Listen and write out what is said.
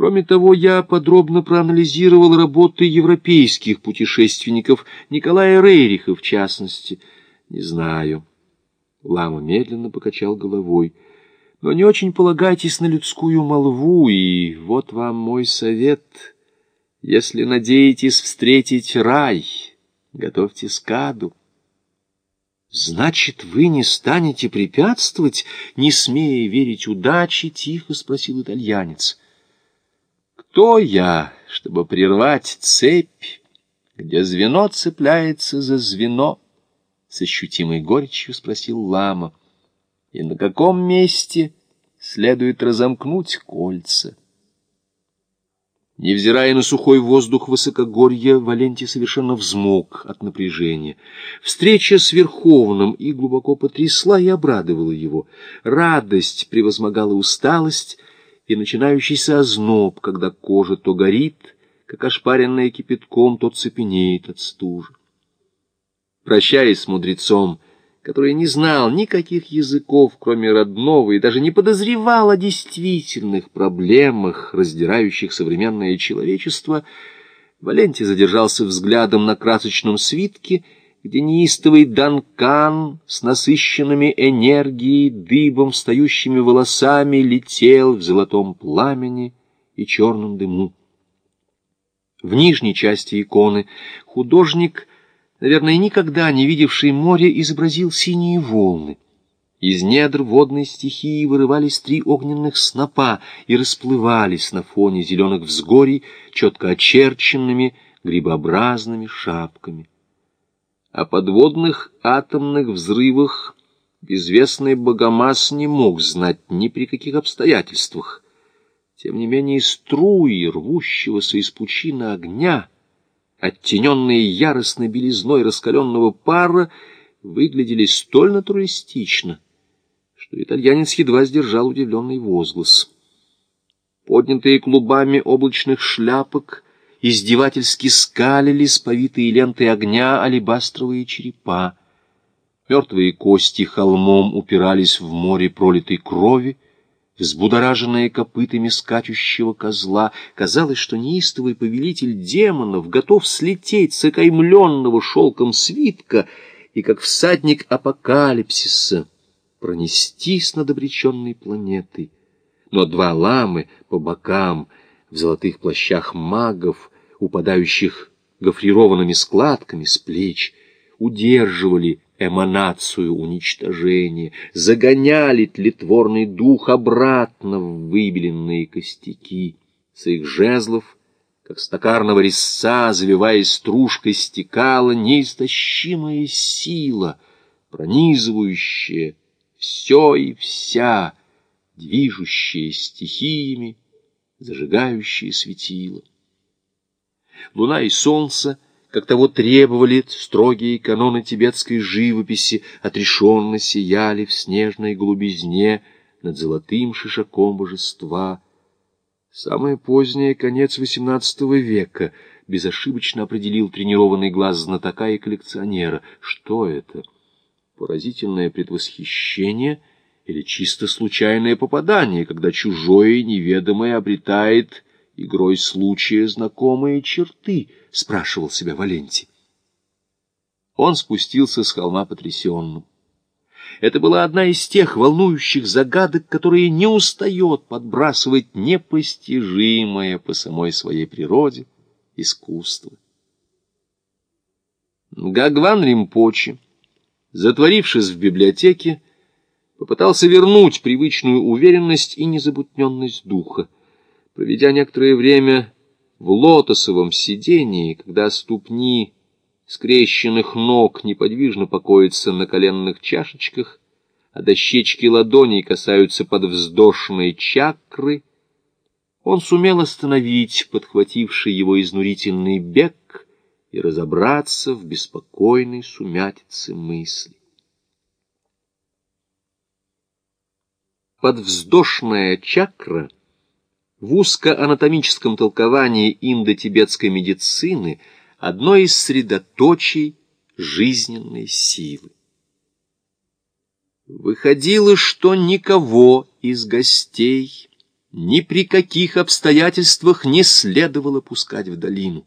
Кроме того, я подробно проанализировал работы европейских путешественников, Николая Рейриха в частности. Не знаю. Лама медленно покачал головой. Но не очень полагайтесь на людскую молву, и вот вам мой совет. Если надеетесь встретить рай, готовьте скаду. «Значит, вы не станете препятствовать, не смея верить удаче?» — тихо спросил итальянец. «Кто я, чтобы прервать цепь, где звено цепляется за звено?» — с ощутимой горечью спросил лама. «И на каком месте следует разомкнуть кольца?» Невзирая на сухой воздух высокогорья, Валентий совершенно взмок от напряжения. Встреча с Верховным и глубоко потрясла и обрадовала его. Радость превозмогала усталость и начинающийся озноб, когда кожа то горит, как ошпаренная кипятком, то цепенеет от стужи. Прощаясь с мудрецом, который не знал никаких языков, кроме родного, и даже не подозревал о действительных проблемах, раздирающих современное человечество, Валентий задержался взглядом на красочном свитке, где неистовый Данкан с насыщенными энергией, дыбом, встающими волосами летел в золотом пламени и черном дыму. В нижней части иконы художник наверное, никогда не видевший море, изобразил синие волны. Из недр водной стихии вырывались три огненных снопа и расплывались на фоне зеленых взгорий четко очерченными грибообразными шапками. О подводных атомных взрывах безвестный Богомаз не мог знать ни при каких обстоятельствах. Тем не менее струи рвущегося из пучины огня — оттененные яростной белизной раскаленного пара, выглядели столь натуристично, что итальянец едва сдержал удивленный возглас. Поднятые клубами облачных шляпок издевательски скалились повитые лентой огня алебастровые черепа. Мертвые кости холмом упирались в море пролитой крови, взбудораженная копытами скачущего козла, казалось, что неистовый повелитель демонов готов слететь с окаймленного шелком свитка и, как всадник апокалипсиса, пронестись над обреченной планетой. Но два ламы по бокам в золотых плащах магов, упадающих гофрированными складками с плеч, удерживали эманацию уничтожения, загоняли тлетворный дух обратно в выбеленные костяки. С их жезлов, как стакарного резца, завиваясь стружкой, стекала неистощимая сила, пронизывающая все и вся, движущая стихиями, зажигающая светило. Луна и солнце — как того требовали строгие каноны тибетской живописи, отрешенно сияли в снежной глубизне над золотым шишаком божества. Самое позднее, конец XVIII века, безошибочно определил тренированный глаз знатока и коллекционера. Что это? Поразительное предвосхищение или чисто случайное попадание, когда чужое неведомое обретает игрой случая знакомые черты, — спрашивал себя Валентий. Он спустился с холма потрясенным. Это была одна из тех волнующих загадок, которые не устает подбрасывать непостижимое по самой своей природе искусство. Гагван Римпочи, затворившись в библиотеке, попытался вернуть привычную уверенность и незабутненность духа. Проведя некоторое время в лотосовом сидении, когда ступни скрещенных ног неподвижно покоятся на коленных чашечках, а дощечки ладоней касаются подвздошной чакры, он сумел остановить подхвативший его изнурительный бег и разобраться в беспокойной сумятице мыслей. Подвздошная чакра — в узкоанатомическом толковании индотибетской медицины одно из средоточий жизненной силы. Выходило, что никого из гостей ни при каких обстоятельствах не следовало пускать в долину.